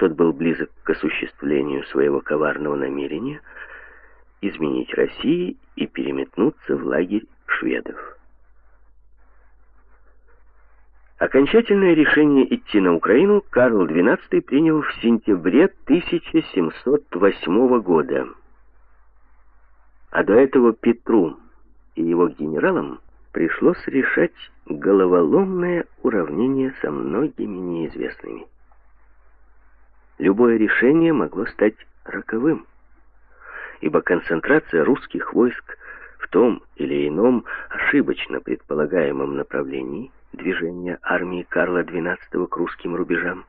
Тот был близок к осуществлению своего коварного намерения изменить России и переметнуться в лагерь шведов. Окончательное решение идти на Украину Карл XII принял в сентябре 1708 года. А до этого Петру и его генералам пришлось решать головоломное уравнение со многими неизвестными. Любое решение могло стать роковым, ибо концентрация русских войск в том или ином ошибочно предполагаемом направлении движения армии Карла XII к русским рубежам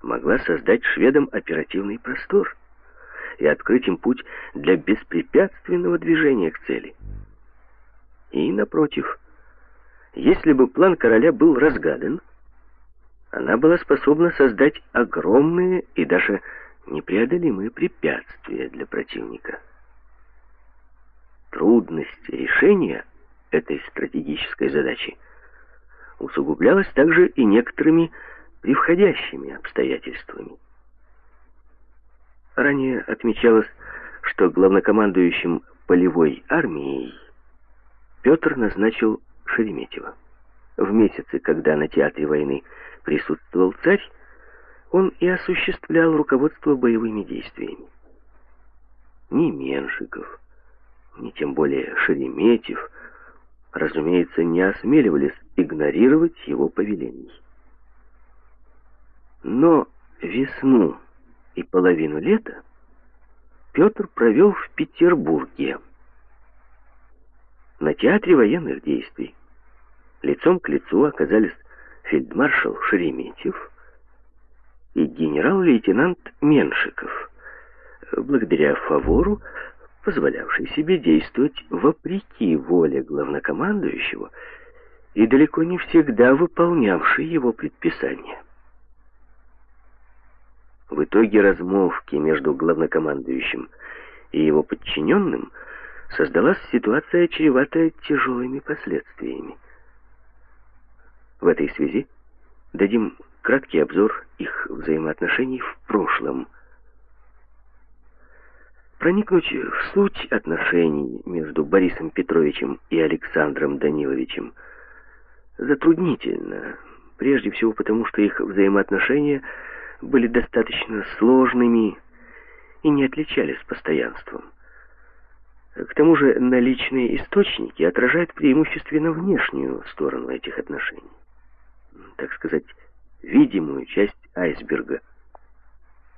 могла создать шведам оперативный простор и открыть им путь для беспрепятственного движения к цели. И, напротив, если бы план короля был разгадан, она была способна создать огромные и даже непреодолимые препятствия для противника. Трудность решения этой стратегической задачи усугублялась также и некоторыми превходящими обстоятельствами. Ранее отмечалось, что главнокомандующим полевой армией Петр назначил Шереметьева. В месяце, когда на театре войны присутствовал царь, он и осуществлял руководство боевыми действиями. Ни Меншиков, ни тем более Шереметьев, разумеется, не осмеливались игнорировать его повелений. Но весну и половину лета Петр провел в Петербурге, на театре военных действий. Лицом к лицу оказались фельдмаршал Шереметьев и генерал-лейтенант Меншиков, благодаря фавору, позволявший себе действовать вопреки воле главнокомандующего и далеко не всегда выполнявший его предписания. В итоге размолвки между главнокомандующим и его подчиненным создалась ситуация, чреватая тяжелыми последствиями. В этой связи дадим краткий обзор их взаимоотношений в прошлом. Проникнуть в суть отношений между Борисом Петровичем и Александром Даниловичем затруднительно, прежде всего потому, что их взаимоотношения были достаточно сложными и не отличались постоянством. К тому же наличные источники отражают преимущественно внешнюю сторону этих отношений так сказать, видимую часть айсберга.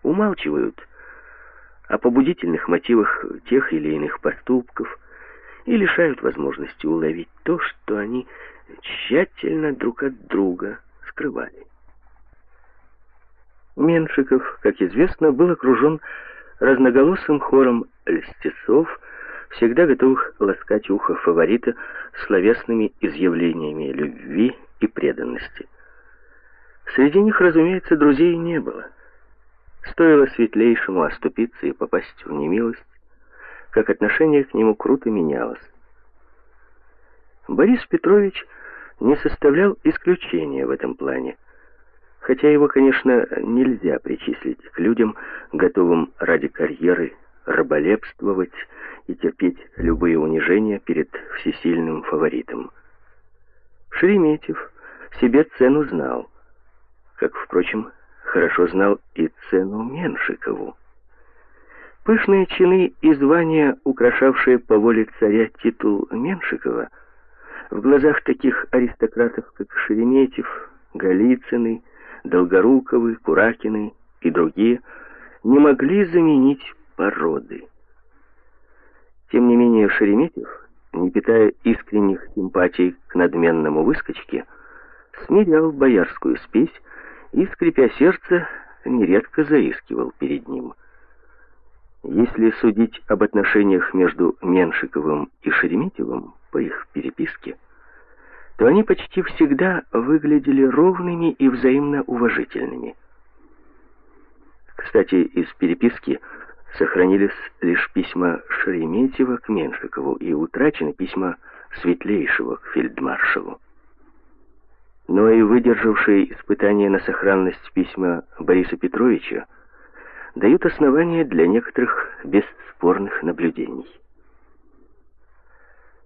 Умалчивают о побудительных мотивах тех или иных поступков и лишают возможности уловить то, что они тщательно друг от друга скрывали. Меншиков, как известно, был окружен разноголосым хором льстецов, всегда готовых ласкать ухо фаворита словесными изъявлениями любви и преданности. Среди них, разумеется, друзей не было. Стоило светлейшему оступиться и попасть в немилость, как отношение к нему круто менялось. Борис Петрович не составлял исключения в этом плане, хотя его, конечно, нельзя причислить к людям, готовым ради карьеры раболепствовать и терпеть любые унижения перед всесильным фаворитом. Шереметьев себе цену знал как, впрочем, хорошо знал и цену Меншикову. Пышные чины и звания, украшавшие по воле царя титул Меншикова, в глазах таких аристократов, как Шереметьев, Голицыны, Долгоруковы, Куракины и другие, не могли заменить породы. Тем не менее Шереметьев, не питая искренних симпатий к надменному выскочке, смирял боярскую спесь и, скрипя сердце, нередко заискивал перед ним. Если судить об отношениях между Меншиковым и Шереметьевым по их переписке, то они почти всегда выглядели ровными и взаимно уважительными. Кстати, из переписки сохранились лишь письма Шереметьева к Меншикову и утрачены письма Светлейшего к фельдмаршалу. Но и выдержавшие испытания на сохранность письма Бориса Петровича дают основания для некоторых бесспорных наблюдений.